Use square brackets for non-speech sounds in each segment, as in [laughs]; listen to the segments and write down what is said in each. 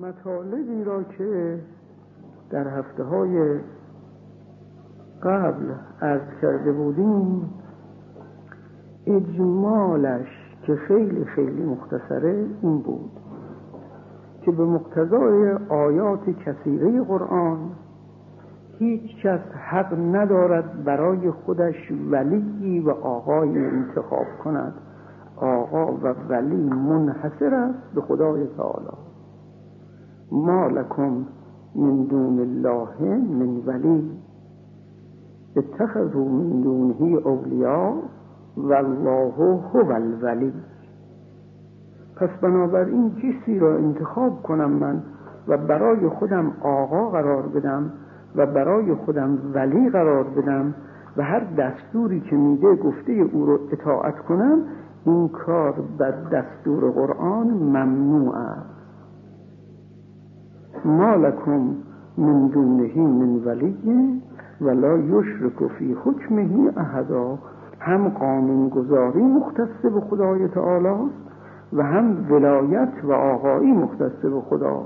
مطالبی را که در هفته های قبل از کرده بودیم اجمالش که خیلی خیلی مختصره این بود که به مقتضای آیات کثیره قرآن هیچ کس حق ندارد برای خودش ولی و آقای انتخاب کند. آقا و ولی منحصر است به خدای تعالی. ما لکم من دون الله من ولی. اتخذوا من دونه اولیاء و الله هو الولی. پس بنابراین کسی را انتخاب کنم من و برای خودم آقا قرار بدم و برای خودم ولی قرار بدم و هر دستوری که میده گفته او رو اطاعت کنم این کار بر دستور قرآن ممنوع است. ما لکم من دونه من ولی ولا یشرک فی حکمه احدا. هم قانون گذاری مختص به خدای تعالی و هم ولایت و آقایی مختص به خدا.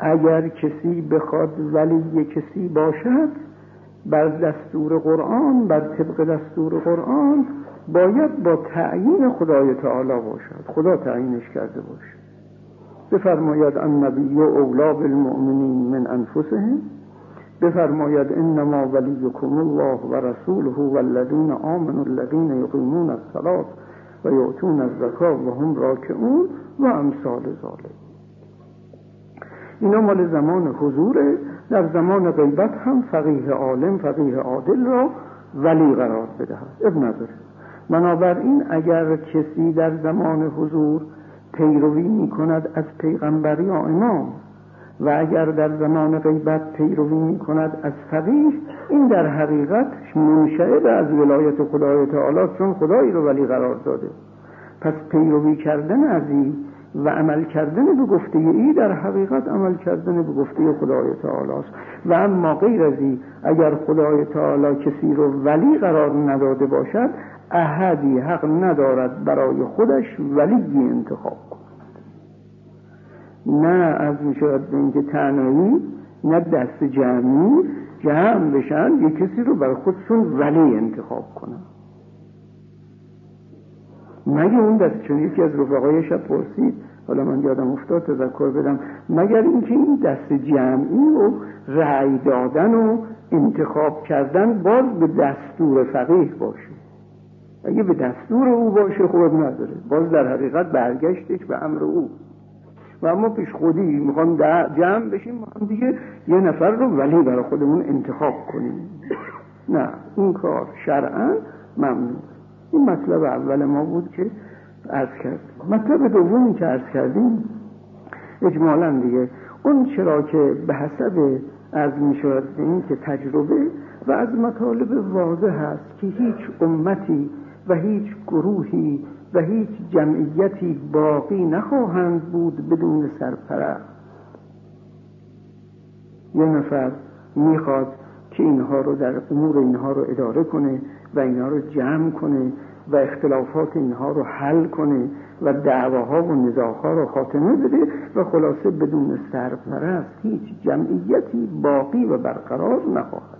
اگر کسی بخواد ولی کسی باشد بر دستور قرآن بر طبق دستور قرآن باید با تعیین خدای تعالی باشد. خدا تعیینش کرده باشد بفرماید النبی اولا بالمؤمنین من انفسهم. بفرماید انما ولیکم الله و رسوله والذین آمنوا الذین یقیمون الصلاة و یعطون الزکا و هم راکعون و امثال ذالک اینا مال زمان حضوره. در زمان غیبت هم فقیه عالم فقیه عادل را ولی قرار بدهد. اب نداره بنابراین اگر کسی در زمان حضور پیروی می کند از پیغمبر یا امام. و اگر در زمان غیبت پیروی می کند از فقیه این در حقیقت منشعب از ولایت خدای تعالی چون خدایی رو ولی قرار داده. پس پیروی کردن از این و عمل کردن به گفته ای در حقیقت عمل کردن به گفته خدای تعالی است. و اما غیر از این اگر خدای تعالی کسی رو ولی قرار نداده باشد احدی حق ندارد برای خودش ولی انتخاب کند نه از می شود به اینکه تنهایی نه دست جمعی جمع بشن یه کسی رو برای خودشون ولی انتخاب کنن. مگه اون دست چون یکی از رفقای شب پرسید حالا من یادم افتاد تذکر بدم مگر اینکه این دست جمعی و رأی دادن و انتخاب کردن باز به دستور فقیه باشه؟ اگه به دستور او باشه خود نداره. باز در حقیقت برگشتش به امر او. و اما پیش خودی می‌خوام جمع بشیم ما هم دیگه یه نفر رو ولی برای خودمون انتخاب کنیم. نه این کار شرعا ممنوع. این مطلب اول ما بود که عرض کرد مطلب دومی که عرض کردیم اجمالا دیگه اون چرا که به حسب از می‌شود این که تجربه و از مطالب واضح هست که هیچ امتی و هیچ گروهی و هیچ جمعیتی باقی نخواهند بود بدون سرپرست. یه نفر می‌خواد که اینها رو در امور اینها رو اداره کنه و اینها رو جمع کنه و اختلافات اینها رو حل کنه و دعواها و نزاعها رو خاتمه بده و خلاصه بدون سرپرست هیچ جمعیتی باقی و برقرار نخواهد.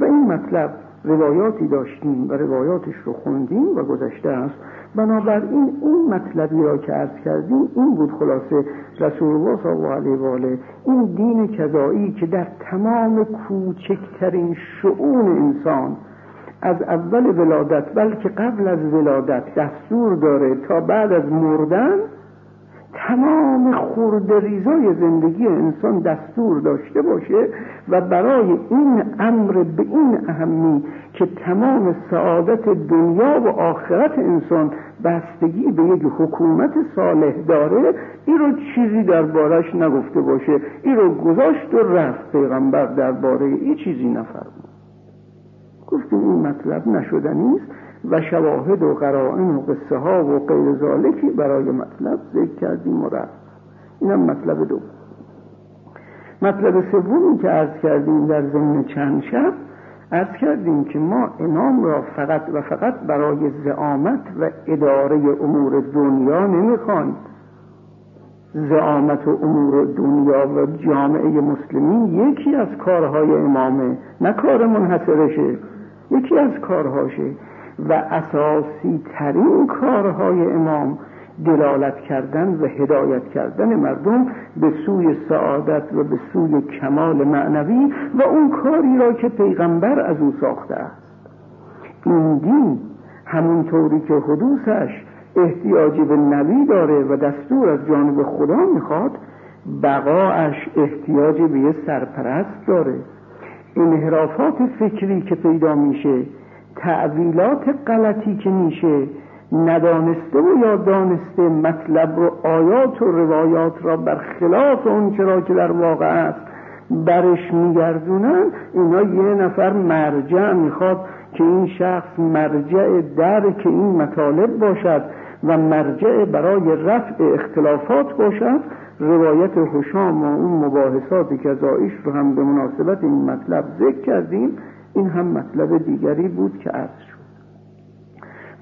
و این مطلب روایاتی داشتیم و روایاتش رو خوندیم و گذشته است. بنابراین این مطلبی را که عرض کردیم این بود خلاصه رسول الله صلی الله علیه و آله. این دین کذایی که در تمام کوچکترین شعون انسان از اول ولادت بلکه قبل از ولادت دستور داره تا بعد از مردن تمام خورد ریزای زندگی انسان دستور داشته باشه و برای این امر به این اهمی که تمام سعادت دنیا و آخرت انسان بستگی به یک حکومت صالح داره این رو چیزی دربارش نگفته باشه این رو گذاشت و رفت پیغمبر درباره این چیزی نفرمود. گفتیم این مطلب نشدنی است و شواهد و قرائن و قصه ها و غیر ذالکی برای مطلب ذکر کردیم و رفت. اینم مطلب دو. مطلب سومی که عرض کردیم در ضمن چند شب عرض کردیم که ما امام را فقط و فقط برای زعامت و اداره امور دنیا نمی‌خوایم زعامت و امور دنیا و جامعه مسلمین یکی از کارهای امامه نه کار منحصرشه یکی از کارهاشه. و اساسی ترین کارهای امام دلالت کردن و هدایت کردن مردم به سوی سعادت و به سوی کمال معنوی و اون کاری را که پیغمبر از او ساخته است. این دین همونطوری که حدوثش احتیاجی به نبی داره و دستور از جانب خدا می‌خواد بقاش احتیاجی به یه سرپرست داره. انحرافات فکری که پیدا میشه تعویلات غلطی که میشه ندانسته و یا دانسته مطلب رو آیات و روایات را برخلاف اون چرا که در واقع است برش میگردونن اینا یه نفر مرجع می‌خواد که این شخص مرجع درک این مطالب باشد و مرجع برای رفع اختلافات باشد روایت حشام و اون مباحثاتی که از آیش رو هم به مناسبت این مطلب ذکر کردیم این هم مطلب دیگری بود که عرض شد.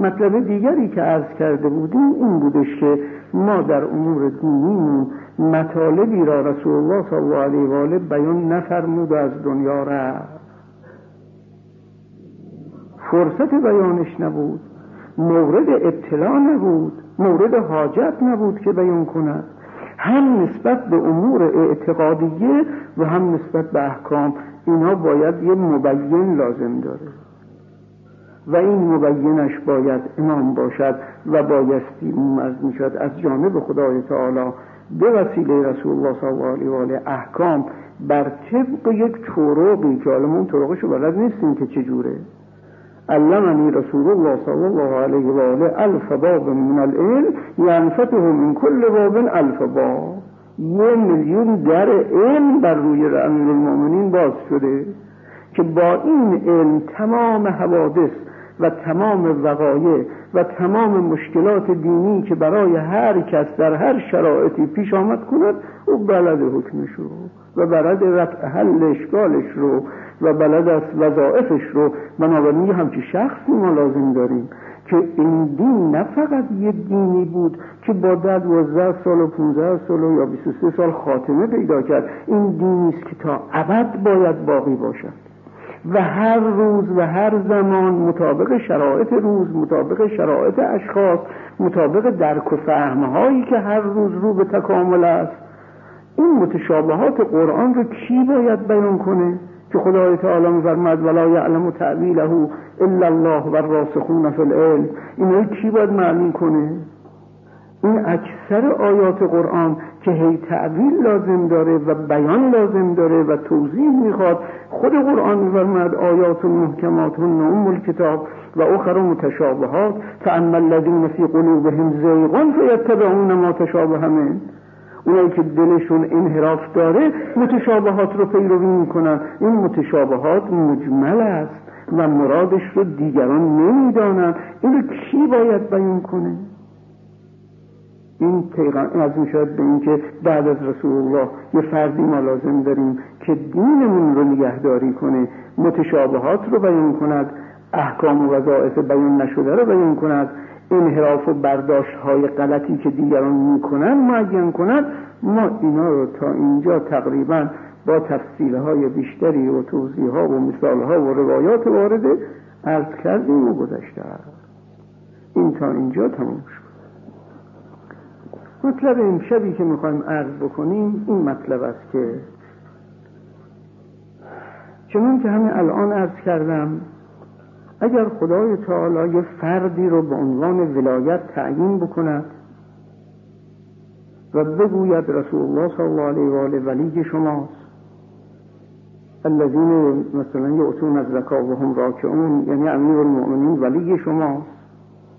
مطلب دیگری که عرض کرده بودیم این بودش که ما در امور دینی مطالبی را رسول الله صلی الله علیه و آله بیان نفرمود از دنیا رفت. فرصت بیانش نبود. مورد اطلاع نبود. مورد حاجت نبود که بیان کند. هم نسبت به امور اعتقادیه و هم نسبت به احکام. اینا باید یه مبین لازم داره. و این مبینش باید امام باشد و بایستی از می‌شد از جانب خدای تعالی به وسیله رسول الله صلی الله علیه و آله احکام بر طبق یک طرقی که حالا اون طرقشو بلد نیستیم که چجوره علمنی رسول الله صلی الله علیه و آله الف باب من العلم ینفته من کل باب الف باب یه میلیون در علم بر روی امیر المؤمنین باز شده که با این علم تمام حوادث و تمام وقایع و تمام مشکلات دینی که برای هر کس در هر شرایطی پیش آمد کند او بلد حکمش رو و بلد رفع حل اشکالش رو و بلد است وظائفش رو. بنابراین یه همچی شخصی ما لازم داریم. که این دین نه فقط یه دینی بود که با در دوازده سال و 15 سال و یا 23 سال خاتمه پیدا کرد. این دینی است که تا ابد باید باقی باشد. و هر روز و هر زمان مطابق شرایط روز مطابق شرایط اشخاص مطابق درک و فهمهایی که هر روز رو به تکامل است. این متشابهات قرآن رو کی باید بیان کنه؟ که خدای تعالی میفرماد ولا یعلم تعویله الا الله و الراسخون فی العلم. اینو کی باید معلوم کنه؟ این اکثر آیات قرآن که هی تعویل لازم داره و بیان لازم داره و توضیح می‌خواد خود قرآن میفرماد آیات محکمات ام الکتاب و اخر متشابهات فاما الذین فی قلوبهم زیغ فیتبعون ما تشابه منه اونایی که دلشون انحراف داره متشابهات رو پیروی می‌کنن. این متشابهات مجمل است و مرادش رو دیگران نمی‌دانن. اینو کی باید بیان کنه؟ این پیغام از این شاید به اینکه بعد از رسول الله یه فردی ما لازم داریم که دینمون رو نگهداری کنه. متشابهات رو بیان کند. احکام و وظائف بیان نشده رو بیان کند. انحراف و برداشت های غلطی که دیگران می‌کنن معین کنند ما اینا رو تا اینجا تقریبا با تفصیل های بیشتری و توضیح ها و مثال ها و روایات وارده عرض کردیم و گذشته این تا اینجا تموم شد. مطلب این شبی که می‌خوایم عرض بکنیم این مطلب است که چنون که همین الان عرض کردم اگر خدای تعالی یه فردی رو به عنوان ولایت تعیین بکند و بگوید رسول الله صلی الله علیه و آله ولی شماست الذین مثلا یعطون از و هم راکعون یعنی امیر المؤمنین ولی شماست.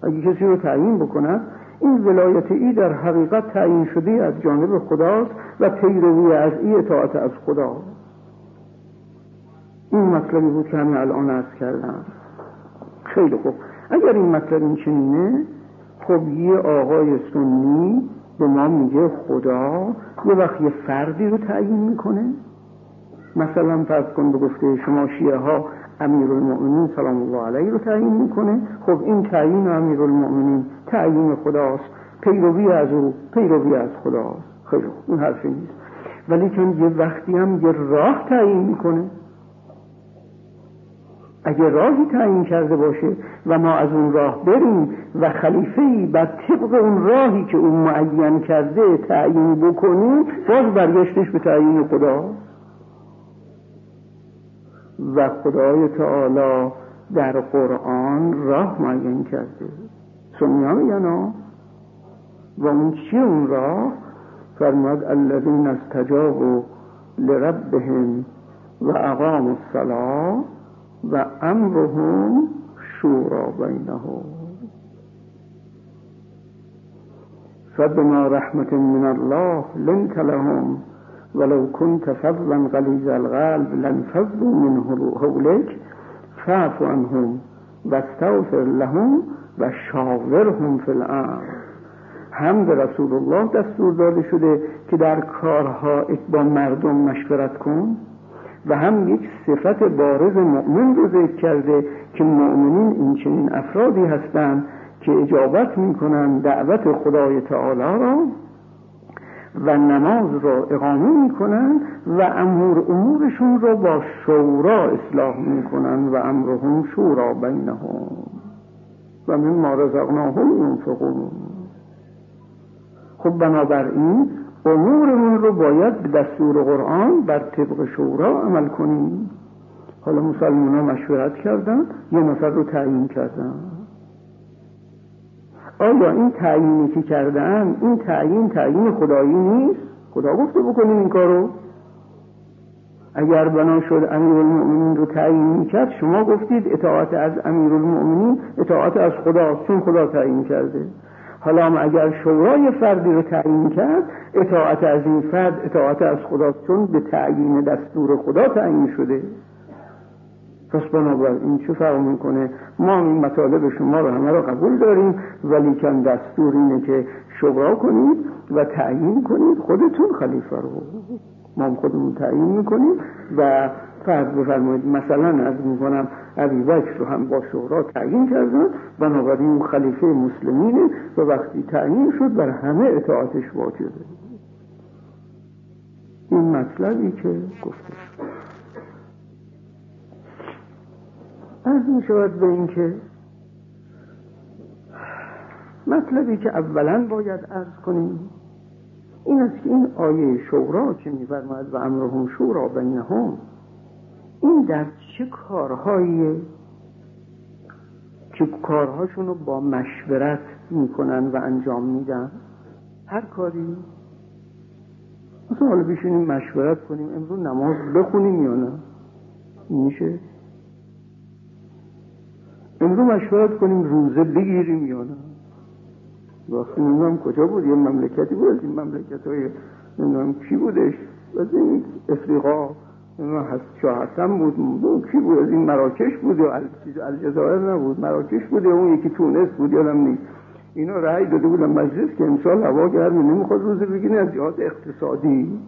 اگه کسی رو تعیین بکند این ولایت ای در حقیقت تعیین شده از جانب خداست و پیروی از ای اطاعت از خدا. این مطلبی بود که همین الان عرض کردم. خیلی خوب. اگر این مطلب این چنینه خب یه آقای سنی به ما میگه خدا یه وقت یه فردی رو تعیین می‌کنه. مثلا فرض کن به گفته شما شیعه ها امیر المؤمنین سلام الله علیه رو تعیین می‌کنه. خب این تعیین امیر المؤمنین تعیین خداست. پیروی از او پیروی از خداست. خیلی این حرفی نیست. ولی چون یه وقتی هم یه راه تعیین می‌کنه اگه راهی تعیین کرده باشه و ما از اون راه بریم و خلیفه ای بر طبق اون راهی که اون معین کرده تعیین بکنیم باز برگشتش به تعیین خدا. و خدای تعالی در قرآن راه معین کرده. سنیا میگن و اون چی اون راه؟ فرماد الذین استجابوا لربهم و اقام الصلاه و امرهم شورا بینهم. فبما رحمت من الله لنت لهم ولو كنت فضلا غلیظ القلب لانفضوا من حولك فاعف عنهم واستغفر لهم و شاورهم فی الامر هم به رسول الله دستور داده شده که در کارها با مردم مشورت کن. و هم یک صفت بارز مؤمن رو ذکر کرده که مؤمنین این چنین افرادی هستند که اجابت می‌کنن دعوت خدای تعالی را و نماز را اقامه می‌کنن و امور امورشون را با شورا اصلاح می‌کنن و امرهم شورا بینهم و من ما رزقناهم ینفقون خب بنابراین امورمون رو باید به دستور قرآن بر طبق شورا عمل کنیم. حالا مسلمان ها مشورت کردن یه نفر رو تعیین کردن. آیا این تعیینی که کردن این تعیین تعیین خدایی نیست؟ خدا گفته بکنیم این کارو. اگر بنا شد المؤمنین رو تعیین کرد شما گفتید اطاعت از المؤمنین اطاعت از خدا چون خدا تعیین کرده. حالا اگر شورای فردی رو تعیین کرد اطاعت از این فرد اطاعت از خدا چون به تعیین دستور خدا تعیین شده. پس بنابراین چه فرق می‌کنه؟ ما این مطالب شما رو همه رو قبول داریم ولی کن دستور اینه که شورا کنید و تعیین کنید خودتون خلیفه رو. ما خودمون تعیین می‌کنیم و فرض بفرمایید مثلا از می‌کنم ابی بکر رو هم با شورا تعیین کردن بنابراین خلیفه مسلمینه و وقتی تعیین شد بر همه اطاعتش واجبه این مطلبی که گفته از می شود به این که مطلبی که اولا باید ارز کنیم این است که این آیه شورا که میفرماید و امرهم شورا بینهم این در چه کارهایی؟ که کارهاشون رو با مشورت می‌کنن و انجام میدن؟ هر کاری. مثلا حالا بشینیم مشورت کنیم امروز نماز بخونیم یا نه؟ میشه؟ امروز مشورت کنیم روزه بگیریم یا نه؟ وقتی نمی‌دونم کجا بود یه مملکتی بود این مملکت های نمی‌دونم کی بودش؟ از این افریقا. شاه حسن بود. کی بود؟ از این مراکش بود یا الجزایر نبود. مراکش بود اون یکی تونس بود یادم نیست. اینا رأی داده بودن مجلس که امسال هوا گرمی نمی‌خواد روزه بگیرن. از جهات اقتصادی.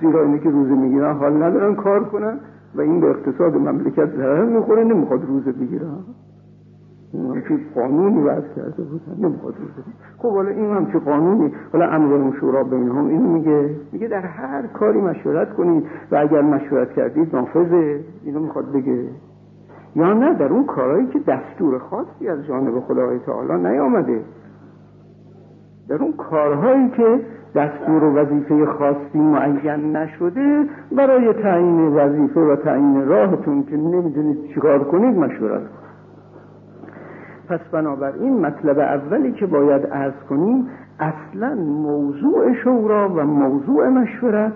زیرا اینه که روزه می‌گیرن. حال ندارن کار کنن و این به اقتصاد مملکت ضرر می‌خوره نمی‌خواد روزه بگیرن. که قانونی وضع کرده بودن نمی‌خواد روزه خب حالا این هم چه قانونی؟ حالا امر شورا بین هم اینو میگه. میگه در هر کاری مشورت کنید و اگر مشورت کردید نافذه اینو می‌خواد بگه. یا نه در اون کارهایی که دستور خاصی از جانب خدای تعالی نیامده. در اون کارهایی که دستور و وظیفه خاصی معین نشده برای تعیین وظیفه و تعیین راهتون که نمی‌دونید چیکار کنید مشورت کنید. پس بنابراین مطلب اولی که باید ارز کنیم اصلا موضوع شورا و موضوع مشورت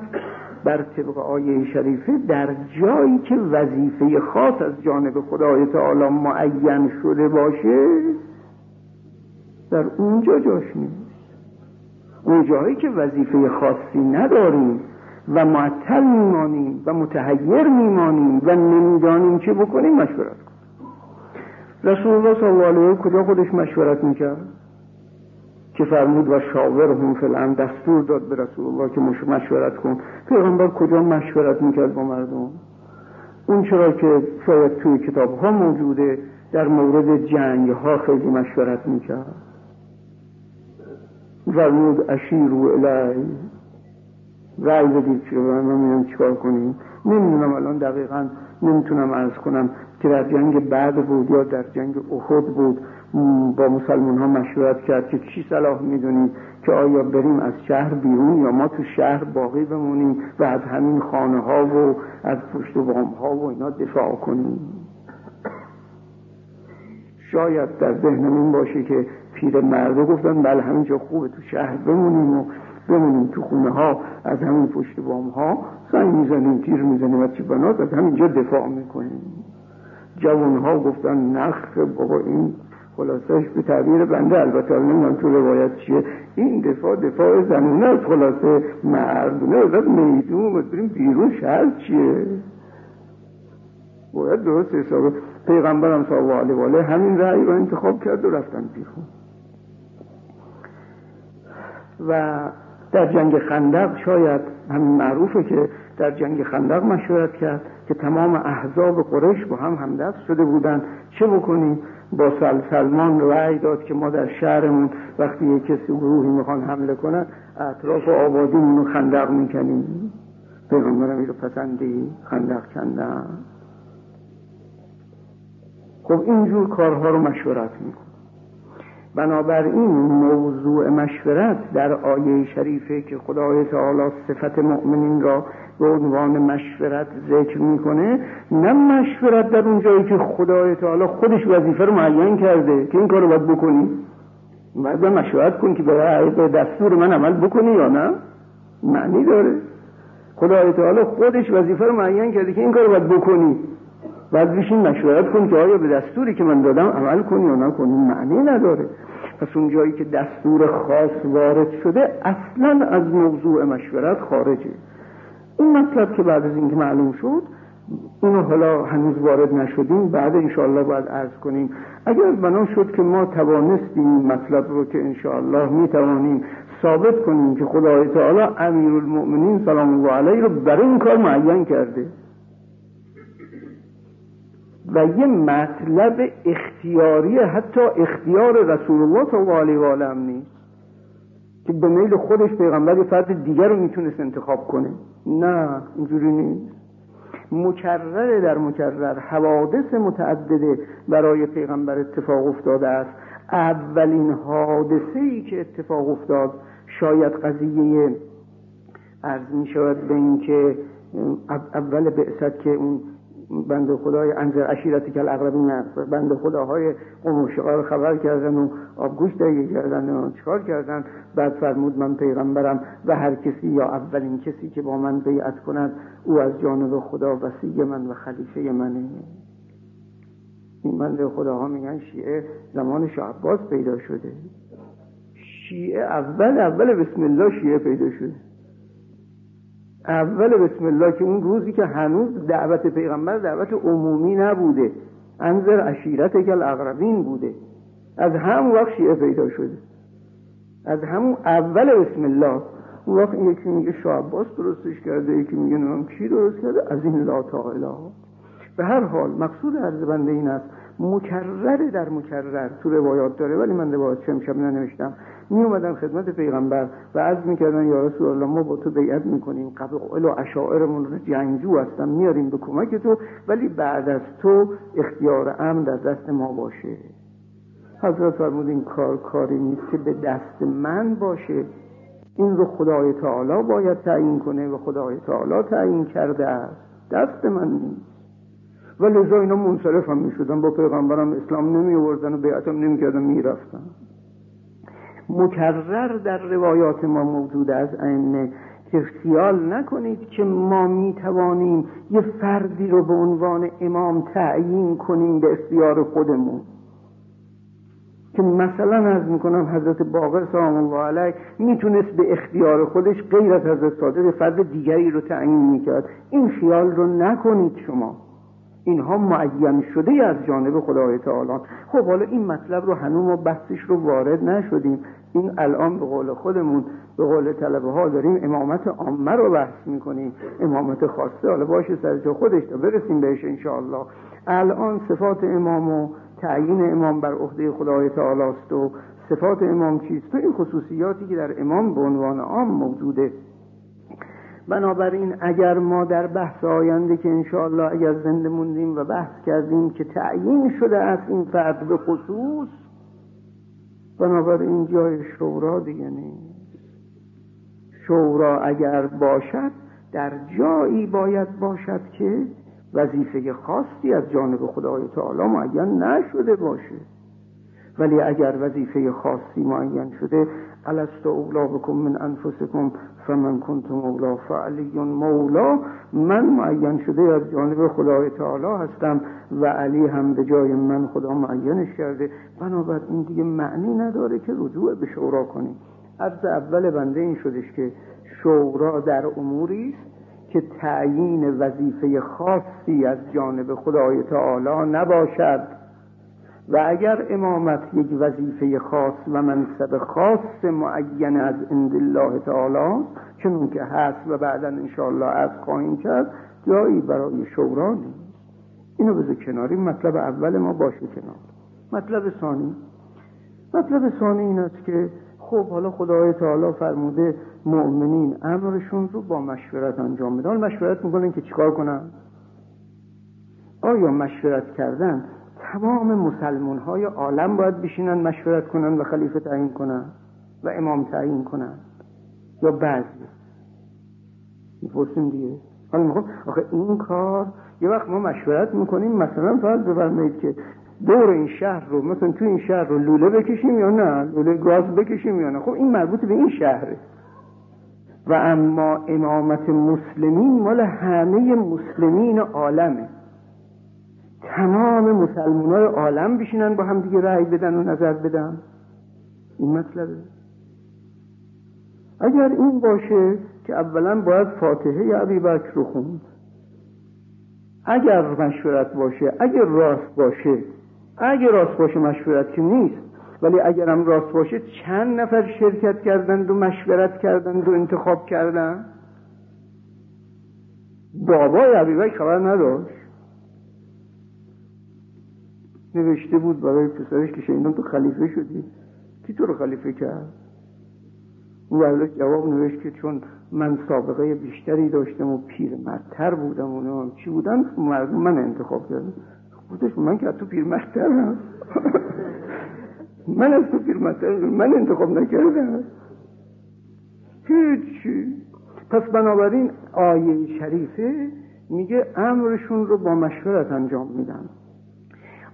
بر طبق آیه شریفه در جایی که وظیفه خاص از جانب خدای تعالی معین شده باشه در اونجا جاش نیست. اون جایی که وظیفه خاصی نداریم و معطل میمانیم و متحیر میمانیم و نمی‌دانیم چه بکنیم مشورت رسول الله صلی الله علیه کجا خودش مشورت می‌کرد؟ که فرمود و شاور هم فلان دستور داد به رسول الله که مشورت کن. پیغمبر کجا مشورت می‌کرد با مردم؟ اون چرا که شاید توی کتاب ها موجوده در مورد جنگ ها خیلی مشورت می‌کرد. فرمود اشیرو الی رأی بدید که من میرم چیکار کنیم؟ نمی‌دونم الان دقیقا نمی‌تونم ارز کنم. که در جنگ بعد بود یا در جنگ احد بود با مسلمان ها مشورت کرد که چی صلاح می‌دونید که آیا بریم از شهر بیرون یا ما تو شهر باقی بمونیم و از همین خانه ها و از پشت بام ها و اینا دفاع کنیم؟ شاید در ذهنم این باشه که پیر مرده گفتن بله همینجا خوبه تو شهر بمونیم و بمونیم تو خونه ها از همین پشت بام ها سنگ می‌زنیم تیر می‌زنیم و چی بنات از همینجا دفاع می‌کنیم. جوان ها گفتن نخ بابا این خلاصش به تعبیر بنده البته نمی‌دونم تو روایت چیه. این دفاع دفاع زنونه از خلاصه مردونه از میدون بریم بیرون شهر چیه؟ باید درست حساب. پیغمبرم صلی الله علیه همین رأی رو انتخاب کرد و رفتن بیرون. و در جنگ خندق شاید همین معروفه که در جنگ خندق مشورت کرد. که تمام احزاب قرش با هم همدست شده بودن. چه بکنیم؟ با سل سلمان رأی داد که ما در شهرمون وقتی یک کسی گروهی می‌خوان حمله کنن اطراف آبادیمون رو خندق می‌کنیم. پیغمبرم این رو پسندی؟ خندق کندن. خب اینجور کارها رو مشورت میکن بنابراین موضوع مشورت در آیه شریفه که خدای تعالی صفت مؤمنین را به عنوان مشورت ذکر می‌کنه نه مشورت در اون جایی که خدای تعالی خودش وظیفه رو معین کرده که این کار رو باید بکنی. باید مشورت کن که به دستور من عمل بکنی یا نه؟ معنی داره. خدای تعالی خودش وظیفه رو معین کرده که این کار رو باید بکنی. بعد بشین مشورت کن که آیا به دستوری که من دادم عمل کنی یا نکنی؟ معنی نداره. پس اون جایی که دستور خاص وارد شده اصلا از موضوع مشورت خارجه. این مطلب که بعد از اینکه معلوم شد اینو حالا هنوز وارد نشدیم. بعد انشاءالله باید عرض کنیم. اگر بنا شد که ما توانستیم مطلب رو که انشاءالله می توانیم ثابت کنیم که خدای تعالی امیر المؤمنین سلام الله علیه رو برای این کار معین کرده. و یه مطلب اختیاری حتی اختیار رسول الله صلی الله علیه و آله نیست. که به میل خودش پیغمبر یه فرد دیگر رو می‌تونست انتخاب کنه. نه اینجوری نیست. مکرر در مکرر حوادث متعدده برای پیغمبر اتفاق افتاده است. اولین حادثه ای که اتفاق افتاد شاید قضیه عرض می شود به این که اول بعثت که اون بند خدای انزر عشیرتی که الاقربین بند خداهای قوم رو خبر کردن و آبگوش دهی کردن و چکار کردن. بعد فرمود من پیغمبرم و هر کسی یا اولین کسی که با من بیعت کند او از جانب خدا وسیع من و خلیفه منه. این بند خداها میگن شیعه زمان شعباس پیدا شده. شیعه اول اول بسم الله شیعه پیدا شده. اول بسم الله که اون روزی که هنوز دعوت پیغمبر دعوت عمومی نبوده. انظر عشیرت که الاغربین بوده. از همون وقت شیعه پیدا شده. از همون اول بسم الله. اون وقت یکی میگه شعباس درستش کرده یکی میگه نمیم کی درست کرده. از این لا تعالی به هر حال مقصود عرض بنده این است. مکرر در مکرر. تو روایات داره ولی من روایات شب ننوشتم. می اومدن خدمت پیغمبر و عرض می‌کردن یا رسول الله ما با تو بیعت می‌کنیم. قبل و اشاعرمون رو جنگجو هستن میاریم به کمک تو ولی بعد از تو اختیار امن در دست ما باشه. حضرت فرمود این کار کاری نیست که به دست من باشه. این رو خدای تعالی باید تعیین کنه و خدای تعالی تعیین کرده است. دست من نیست. و لذا اینا منصرف هم می شدن با پیغمبرم اسلام نمی آوردن و بیعتم نمی کردن می رفتن مکرر در روایات ما موجود از ائمه که خیال نکنید که ما می توانیم یه فردی رو به عنوان امام تعیین کنیم به اختیار خودمون. که مثلا از می‌کنم حضرت باقر سلام الله علیه می‌تونست به اختیار خودش غیر از حضرت صادق فرد دیگری رو تعیین می‌کرد. این خیال رو نکنید شما. اینها معین شده از جانب خدای تعالی. خب حالا این مطلب رو هنوز ما بحثش رو وارد نشدیم. این الان به قول خودمون به قول طلبه ها داریم امامت عامه رو بحث می‌کنیم. امامت خاصه حالا باشه سر جا خودش تا برسیم بهش انشاءالله. الان صفات امام و تعیین امام بر عهده خدای تعالی است و صفات امام چیست؟ تو این خصوصیاتی که در امام به عنوان عام موجوده. بنابراین اگر ما در بحث آینده که انشاءالله اگر زنده موندیم و بحث کردیم که تعیین شده از این فرد به خصوص بنابراین جای شورا دیگه نیست. شورا اگر باشد در جایی باید باشد که وظیفه خاصی از جانب خدای تعالی معین نشده باشه. ولی اگر وظیفه خاصی معین شده الست اولا بکن من انفسکم فمن کنتم اولا فعلی مولا من معین شده از جانب خدای تعالی هستم و علی هم به جای من خدا معینش کرده. بنابراین دیگه معنی نداره که رجوع به شورا کنیم. عرض اول بنده این شدش که شورا در اموری که تعیین وظیفه خاصی از جانب خدای تعالی نباشد. و اگر امامت یک وظیفه خاص و منصب خاص معین از عند الله تعالی چون که هست و بعدا انشاءالله از خواهیم کرد جایی برای شورا نیست. اینو بذار کناری مطلب اول ما باشه کنار. مطلب ثانی. مطلب ثانی این است که خب حالا خدای تعالی فرموده مؤمنین امرشون رو با مشورت انجام میدن مشورت می‌کنن که چیکار کنن؟ آیا مشورت کردن تمام مسلمان های عالم باید بشینن مشورت کنن و خلیفه تعیین کنن و امام تعیین کنن. یا بعضی. می‌پرسیم دیگه. حالا می‌خوام آخه این کار یه وقت ما مشورت می‌کنیم مثلا فرض بفرمایید که دور این شهر رو مثلا تو این شهر رو لوله بکشیم یا نه؟ لوله گاز بکشیم یا نه؟ خب این مربوط به این شهره. و اما امامت مسلمین مال همه مسلمین عالمه. تمام مسلمان های عالم بشینن با هم دیگه رأی بدن و نظر بدن. این مطلبه. اگر این باشه که اولا باید فاتحه یا عبی بکر رو خوند. اگر مشورت باشه اگر راست باشه. اگر راست باشه مشورت که نیست. ولی اگرم راست باشه چند نفر شرکت کردند و مشورت کردند و انتخاب کردن بابای عبیبک خبر نداشت. نوشته بود برای پسرش که شنیدم تو خلیفه شدی. کی تو رو خلیفه کرد؟ اون ورلش جواب نوشت که چون من سابقه بیشتری داشتم و پیر مرتر بودم و چی بودن مردم من انتخاب کردم خودش من که تو پیر [laughs] من از تو پیر من انتخاب نکردم. هیچی. پس بنابراین آیه شریفه میگه امرشون رو با مشورت انجام میدن.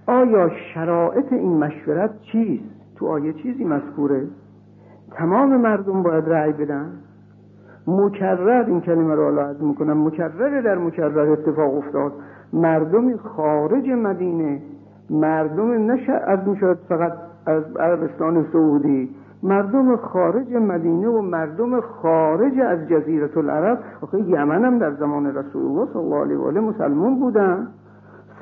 آیا شرایط این مشورت چیست؟ تو آیه چیزی مذکوره؟ تمام مردم باید رأی بدن؟ مکرر این کلمه رو علاحظ می‌کنم مکرر در مکرر اتفاق افتاد. مردم خارج مدینه مردم نشه از می‌شد فقط از عربستان سعودی مردم خارج مدینه و مردم خارج از جزیره العرب. آخه یمن هم در زمان رسول الله صلی الله علیه و آله مسلمان بودن.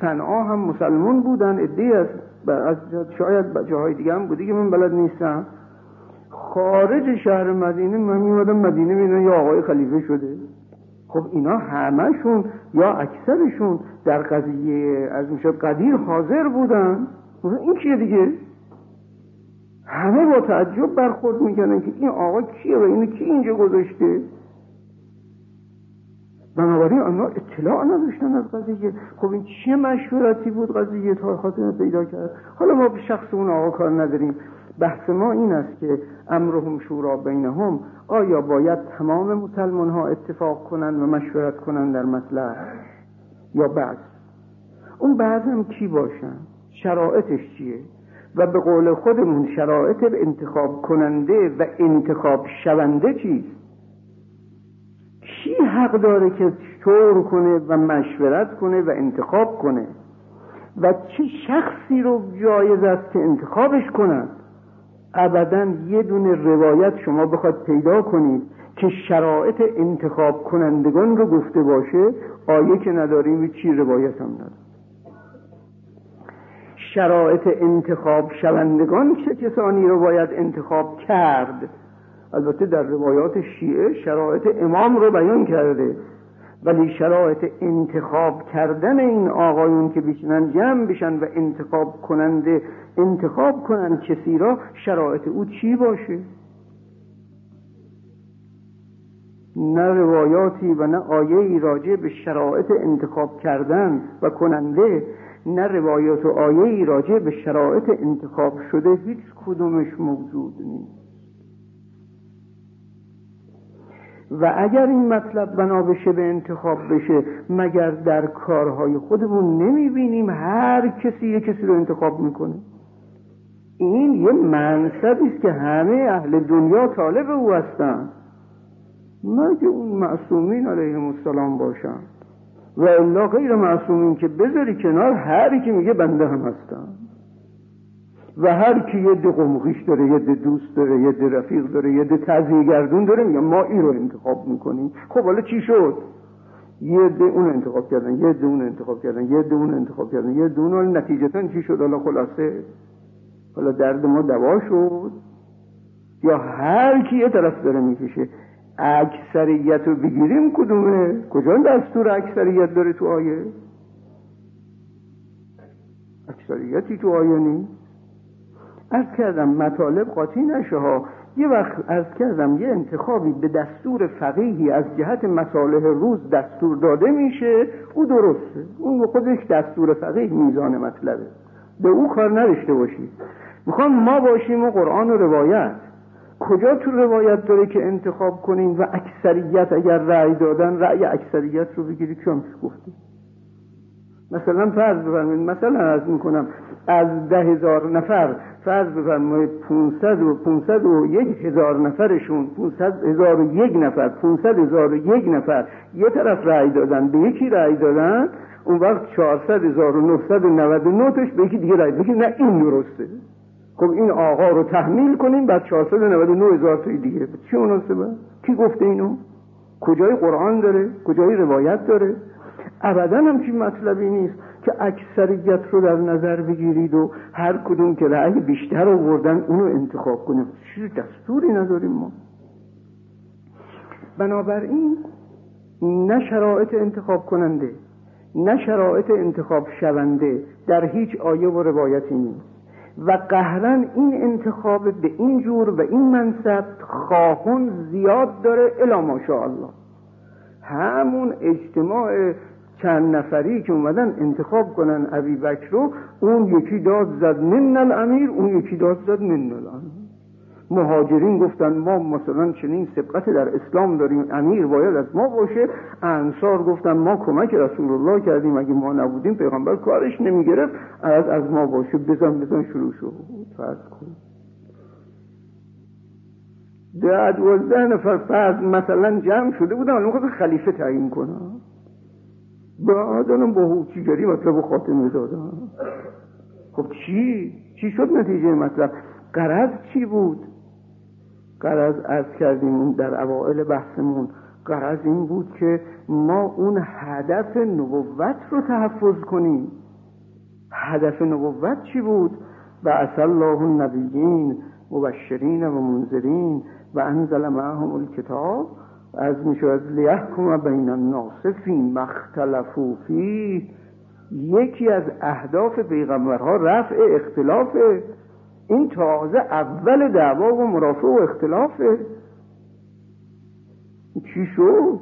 صنعا هم مسلمان بودن ادهی از شاید جاهای دیگه هم بودی که من بلد نیستم. خارج شهر مدینه من میمدم مدینه میدن یا آقای خلیفه شده. خب اینا همهشون یا اکثرشون در قضیه از می‌شد قدیر حاضر بودن. این کیه دیگه؟ همه با تعجب برخورد می‌کنن که این آقا کیه و اینو کی اینجا گذاشته؟ بنابراین آنها اطلاع نداشتن از قضیه. خب این چه مشورتی بود قضیه تا خاطر پیدا کرد؟ حالا ما به شخص اون آقا کار نداریم. بحث ما این است که امرهم شورا بینهم آیا باید تمام مسلمان ها اتفاق کنند و مشورت کنند در مطلب یا بعض؟ اون بعض هم کی باشن؟ شرایطش چیه؟ و به قول خودمون شرایط انتخاب کننده و انتخاب شونده چیست؟ کی حق داره که شور کنه و مشورت کنه و انتخاب کنه؟ و چه شخصی رو جایز است که انتخابش کنند ابدا یه دونه روایت شما بخواد پیدا کنید که شرایط انتخاب کنندگان رو گفته باشه. آیه که نداریم چی روایت هم نداریم شرایط انتخاب شوندگان چه کسانی رو باید انتخاب کرد؟ البته در روایات شیعه شرایط امام رو بیان کرده ولی شرایط انتخاب کردن این آقایون که بشنن جمع بشن و انتخاب کننده انتخاب کنن کسی را شرایط او چی باشه؟ نه روایاتی و نه آیه راجع به شرایط انتخاب کردن و کننده نه روایات و آیه راجع به شرایط انتخاب شده هیچ کدومش موجود نیست. و اگر این مطلب بنا بشه به انتخاب بشه مگر در کارهای خودمون نمی‌بینیم هر کسی یه کسی رو انتخاب می‌کنه؟ این یه منصبی است که همه اهل دنیا طالب او هستند مگه اون معصومین علیهم السلام باشن. و الا غیر معصومین که بذاری کنار هر کی میگه بنده هم هستم و هر کی یه ده قمقیش داره یه ده دوست داره یه ده رفیق داره یه ده تزیه گردون داره میگه ما این رو انتخاب می‌کنیم. خب حالا چی شد؟ یه ده اون انتخاب کردن یه ده اون انتخاب کردن یه ده اون انتخاب کردن یه ده اون نتیجتا چی شد؟ حالا خلاصه حالا درد ما دوا شد. یا هر کی یه طرف داره می‌کشه اکثریت رو بگیریم کدومه؟ کجا دستور اکثریت داره تو آیه؟ اکثریتی تو آیه نیست. از کردم مطالب قاطی نشه ها. یه وقت از کردم یه انتخابی به دستور فقیهی از جهت مصالح روز دستور داده میشه او درسته. اون خودش دستور فقیه میزان مطلبه. به او کار نداشته باشید. می‌خوام ما باشیم و قرآن و روایت. کجا تو روایت داره که انتخاب کنیم و اکثریت اگر رأی دادن رأی اکثریت رو بگیری؟ که هم گفته مثلا فرض بفرمایید مثلا از می‌کنم از ده هزار نفر فرض بفرمایید 500 و 500 و یک هزار نفرشون 500 هزار و یک نفر 500 هزار و یک نفر یه طرف رأی دادن به یکی رأی دادن اون وقت 400 هزار و 999 تاش به یکی دیگه رأی بگید نه این درسته. خب این آقا رو تحمیل کنیم بعد 499 هزار تای دیگه. چی مناسبه؟ کی گفته اینو؟ کجای قرآن داره؟ کجای روایت داره؟ ابدا هم چی مطلبی نیست. که اکثریت رو در نظر بگیرید و هر کدوم که رأی بیشتر آوردن اونو انتخاب کنیم چیز دستوری نداریم ما. بنابراین نه شرایط انتخاب کننده نه شرایط انتخاب شونده در هیچ آیه و روایتی نیست. و قهرن این انتخاب به این جور و این منصب خواهون زیاد داره الا ماشاءالله. همون اجتماع چند نفری که اومدن انتخاب کنن ابی بکر رو اون یکی داد زد من الامیر اون یکی داد زد من الامیر. مهاجرین گفتن ما مثلا چنین سبقت در اسلام داریم امیر باید از ما باشه. انصار گفتن ما کمک رسول الله کردیم اگه ما نبودیم پیغمبر کارش نمی‌گرفت. از از ما باشه. بزن بزن شروع شد. فرض کن. ده دوازده نفر فرض مثلا جمع شده بودن الان خلیفه تعیین کنن. بعد الان با هوچیگری مطلب خاتمه دادن خب چی؟ چی شد نتیجه مطلب قرض چی بود؟ قرض از کردیم در اوائل بحثمون قرض این بود که ما اون هدف نبوت رو تحفظ کنیم هدف نبوت چی بود؟ و اصل الله النبیین مبشرین و منذرین و انزل معهم الکتاب از می‌شود لیحکم بین الناس فی مختلفو فی. یکی از اهداف پیغمبرها رفع اختلاف این تازه اول دعوا و مرافع و اختلافه چی شد؟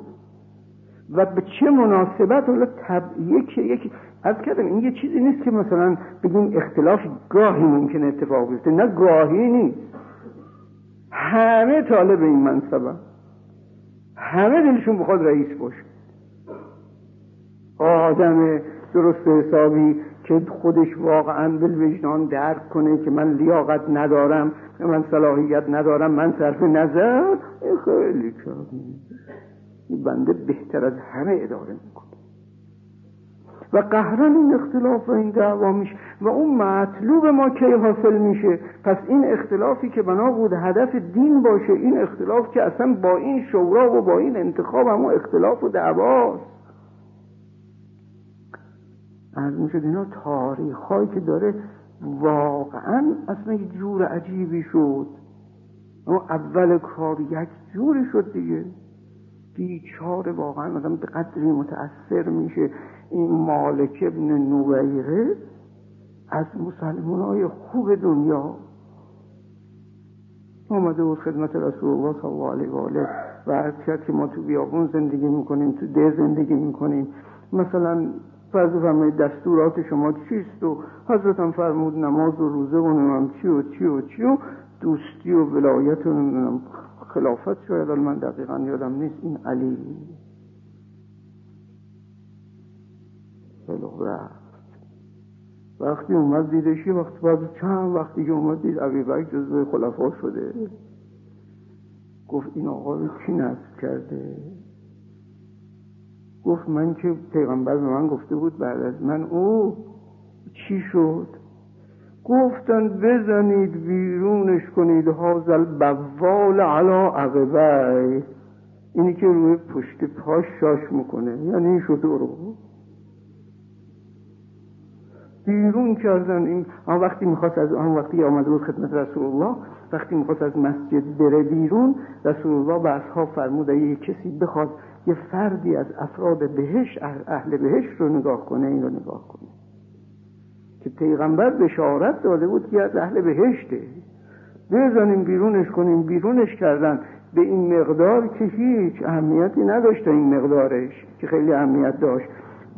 و به چه مناسبت؟ حالا تب... یک یک از کردم این یه چیزی نیست که مثلا بگیم اختلاف گاهی ممکن اتفاق بیفته. نه گاهی نیست. همه طالب این منصبه همه دلشون بخواد رئیس باشه. آدم درست حسابی که خودش واقعا وجدان درک کنه که من لیاقت ندارم من صلاحیت ندارم من صرف نظر. خیلی این بنده بهتر از همه اداره می‌کنه. و قهرن این اختلاف و این دعوا میشه و اون مطلوب ما کی حاصل میشه. پس این اختلافی که بنا بود هدف دین باشه این اختلاف که اصلا با این شورا و با این انتخاب همون اختلاف و دعواست. از می‌شد اینا تاریخ هایی که داره واقعا اصلا یک جور عجیبی شد. اما اول کار یک جوری شد دیگه. بیچاره واقعا آدم به قدری متأثر میشه. این مالک ابن نویره از مسلمان های خوب دنیا آمده بود خدمت رسول الله صلی الله علیه و آله و از که ما تو بیابون زندگی می‌کنیم تو ده زندگی می‌کنیم. مثلا فرض فرمایید دستورات شما چیست و حضرت هم فرمود نماز و روزه و نمیم چی و چی و چی و دوستی و ولایت و خلافت شاید من دقیقا یادم نیست. این علی. رفت وقتی اومد دیدشی وقتی بعد چند وقتی که اومد دید عبی بک جزو خلفا شده. گفت این آقا رو کی نصب کرده؟ گفت من که پیغمبر به من گفته بود بعد از من او چی شد؟ گفتن بزنید بیرونش کنید هازل بوال علا عقبه اینی که روی پشت پاش شاش می‌کنه. یعنی این شطور رو. بیرون کردن. این آن وقتی می‌خواست از آن وقتی آمده بود خدمت رسول الله وقتی می‌خواست از مسجد بره بیرون رسول الله به اصحاب فرمود یه کسی بخواد یه فردی از افراد بهش اهل بهش رو نگاه کنه این رو نگاه کنه. که پیغمبر بشارت داده بود که از اهل بهشته. بزنیم بیرونش کنیم بیرونش کردن. به این مقدار که هیچ اهمیتی نداشته این مقدارش که خیلی اهمیت داشت.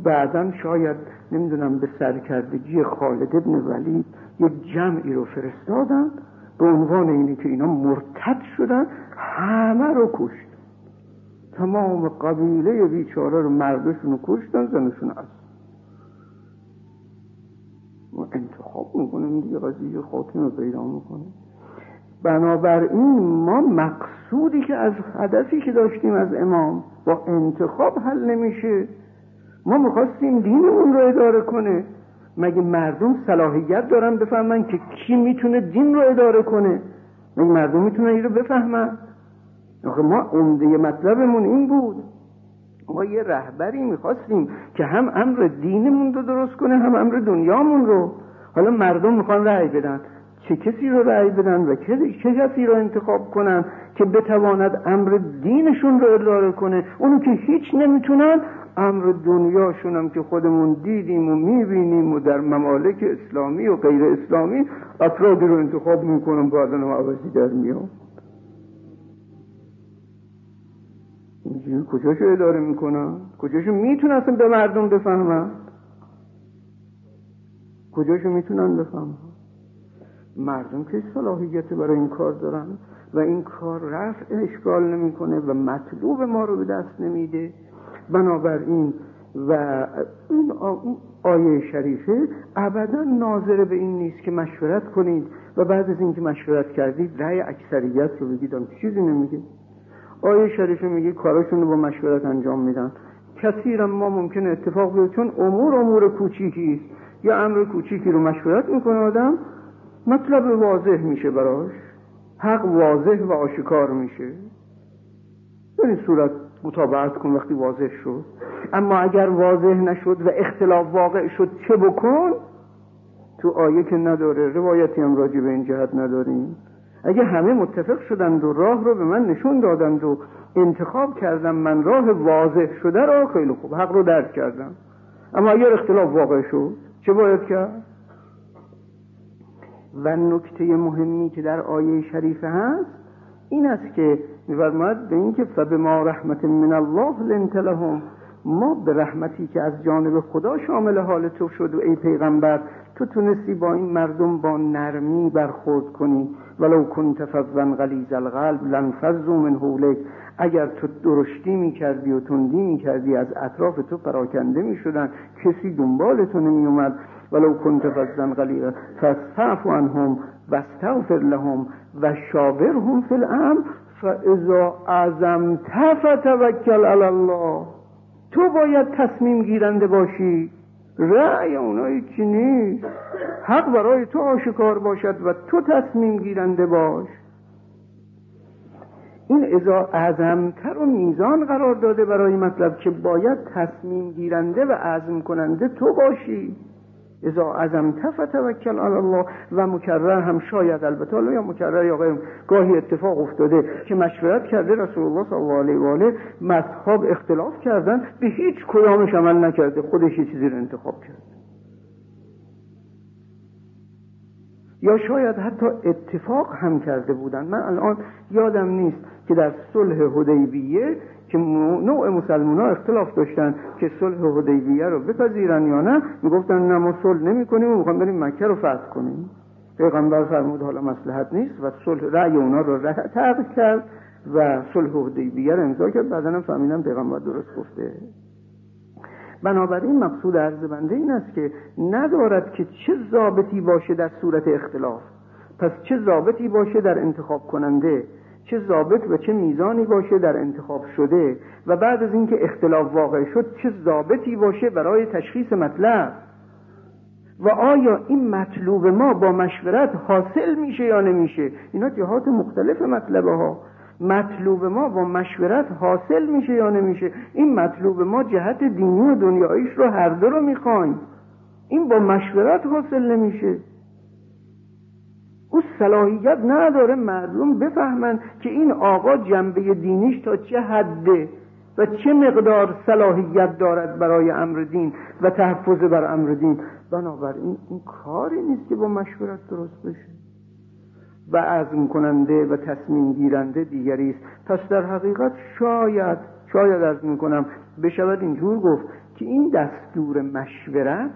بعدا شاید نمی‌دونم به سرکردگی خالد ابن ولید یک جمعی رو فرستادن به عنوان اینی که اینا مرتد شدن همه رو کشت. تمام قبیله بیچاره رو مردشون رو کشتن زنشون از. ما انتخاب می‌کنیم دیگه قضیه خاتم پیدا می‌کنه بنابراین ما مقصودی که از هدفی که داشتیم از امام با انتخاب حل نمیشه. ما می‌خواستیم دینمون رو اداره کنه. مگه مردم صلاحیت دارن بفهمن که کی می‌تونه دین رو اداره کنه؟ مگه مردم می‌تونن این رو بفهمن؟ آخه ما عمده مطلبمون این بود. ما یه رهبری می‌خواستیم که هم امر دینمون رو درست کنه هم امر دنیامون رو. حالا مردم می‌خوان رأی بدن. چه کسی رو رأی بدن و چه کسی رو انتخاب کنن که بتواند امر دینشون رو اداره کنه؟ اونو که هیچ نمی‌تونن امر دنیاشون هم که خودمون دیدیم و می‌بینیم و در ممالک اسلامی و غیر اسلامی افرادی رو انتخاب می‌کنم بعدا هم عوضی در میام کجاشو اداره می‌کنن؟ کجاشو می‌تونن به مردم بفهمن؟ کجاشو می‌تونن بفهمن؟ مردم که صلاحیت برای این کار دارن و این کار رفع اشکال نمی‌کنه و مطلوب ما رو به دست نمیده. بنابراین و این آیه شریفه ابدا ناظر به این نیست که مشورت کنید و بعد از اینکه مشورت کردید رأی اکثریت رو بگید چیزی نمیگه. آیه شریفه میگه کاراشون رو با مشورت انجام میدن. کثیرا ما ممکنه اتفاق بیفته چون امور امور کوچیکی یا امر کوچیکی رو مشورت می‌کنه آدم مطلب واضح میشه براش. حق واضح و آشکار میشه. به این صورت مطابقت کن وقتی واضح شد. اما اگر واضح نشد و اختلاف واقع شد چه بکن؟ تو آیه که نداره روایتی هم راجع به این جهت نداریم. اگه همه متفق شدند و راه رو به من نشون دادند و انتخاب کردم من راه واضح شده را خیلی خوب حق رو درک کردم. اما اگر اختلاف واقع شد چه باید کرد؟ و نکته مهمی که در آیه شریفه هست این است که میفرماید به اینکه فب ما رحمت من الله لنت لهم ما به رحمتی که از جانب خدا شامل حال تو شد و ای پیغمبر تو تونستی با این مردم با نرمی برخورد کنی. ولو کنت فظا غلیظ القلب لنفضوا من حولک اگر تو درشتی می‌کردی و تندی می‌کردی از اطراف تو پراکنده می‌شدن کسی دنبال تو نمیومد ولو کنت فظا غلیظ فاستعف عنهم. واستغفر لهم و شاورهم فی الامر فاذا عزمت فتوکل علی الله. تو باید تصمیم گیرنده باشی. رأی اونایی که نیست؟ حق برای تو آشکار باشد و تو تصمیم گیرنده باش. این ازا اعظمتر و میزان قرار داده برای مطلب که باید تصمیم گیرنده و عزم کننده تو باشی. ازا ازم فتوکل علی الله و مکرر هم شاید البته. یا مکرر یا غیر گاهی اتفاق افتاده که مشورت کرده رسول الله صلی الله علیه و آله مذهب اختلاف کردن به هیچ کدامش عمل نکرده. خودش یه چیزی رو انتخاب کرد. یا شاید حتی اتفاق هم کرده بودن. من الان یادم نیست که در صلح حدیبیه که نوع مسلمان ها اختلاف داشتن که صلح حدیبیه رو بپذیرن یا نه می‌گفتن نه ما صلح نمی کنیم و می‌خوام بریم مکه رو فتح کنیم. پیغمبر فرمود حالا مسلحت نیست و صلح رأی اونا رو ترک کرد و صلح حدیبیه رو امضا کرد. بعدا هم فهمیدم پیغمبر درست گفته. بنابراین مقصود عرض بنده این است که ندارد که چه ضابطی باشه در صورت اختلاف. پس چه ضابطی باشه در انتخاب کننده؟ چه ضابط و چه میزانی باشه در انتخاب شده و بعد از اینکه اختلاف واقع شد چه ضابطی باشه برای تشخیص مطلب؟ و آیا این مطلوب ما با مشورت حاصل میشه یا نمیشه؟ اینا جهات مختلف مطلبه ها مطلوب ما با مشورت حاصل میشه یا نمیشه؟ این مطلوب ما جهت دینی و دنیاییش رو هر دو رو می‌خوایم. این با مشورت حاصل نمیشه. او صلاحیت نداره مردم بفهمن که این آقا جنبه دینیش تا چه حده و چه مقدار صلاحیت دارد برای امر دین و تحفظ بر امر دین. بنابراین این کاری نیست که با مشورت درست بشه. و عزم کننده و تصمیم گیرنده دیگری است. پس در حقیقت شاید شاید از می‌کنم بشود اینجور گفت که این دستور مشورت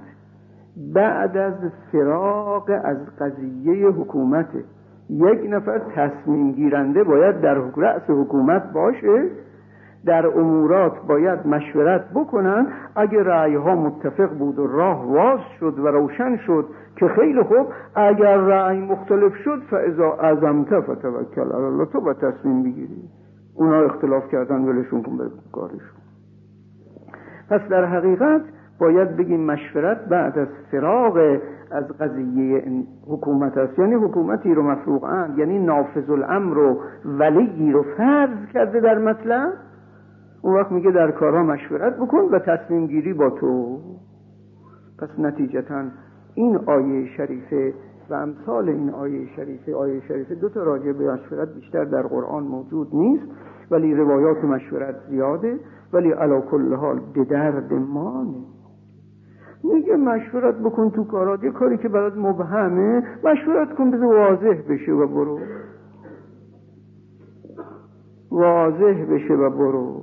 بعد از فراغ از قضیه حکومت یک نفر تصمیم گیرنده باید در رأس حکومت باشه در امورات باید مشورت بکنن. اگه رأی ها متفق بود و راه واز شد و روشن شد که خیلی خوب اگر رأی مختلف شد فاذا ازمت فتوکل الله تو با تصمیم بگیری. اونا اختلاف کردن ولشون کن به کارشون. پس در حقیقت باید بگیم مشورت بعد از فراغ از قضیه حکومت است. یعنی حکومتی رو مفروغ یعنی نافذ الامر رو ولی رو فرض کرده در مطلب. اون وقت میگه در کارها مشورت بکن و تصمیم گیری با تو. پس نتیجتا این آیه شریفه و امثال این آیه شریفه آیه شریفه دو تا راجع به مشورت بیشتر در قرآن موجود نیست ولی روایات مشورت زیاده ولی علا کل حال به درد ما میگه مشورت بکن تو کارات. یه کاری که برات مبهمه مشورت کن بذار واضح بشه و برو. واضح بشه و برو.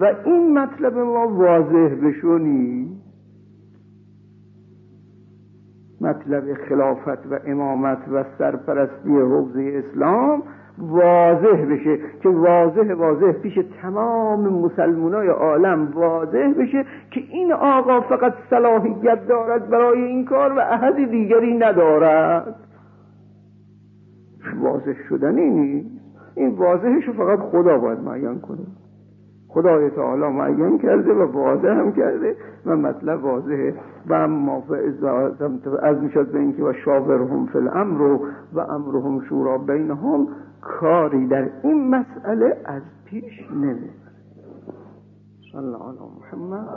و این مطلب ما واضح بشونی مطلب خلافت و امامت و سرپرستی حوزه اسلام واضح بشه که واضح واضح پیش تمام مسلمانای عالم واضح بشه که این آقا فقط صلاحیت دارد برای این کار و احد دیگری ندارد واضح شدنی نیست این واضحش فقط خدا باید معین کنه خدای تعالی معین کرده و واضح هم کرده و مطلب واضحه و اما از می‌شد به اینکه و شاورهم فی الامر و امرهم شورا بینهم کاری در این مسئله از پیش نمیره صلی الله محمد.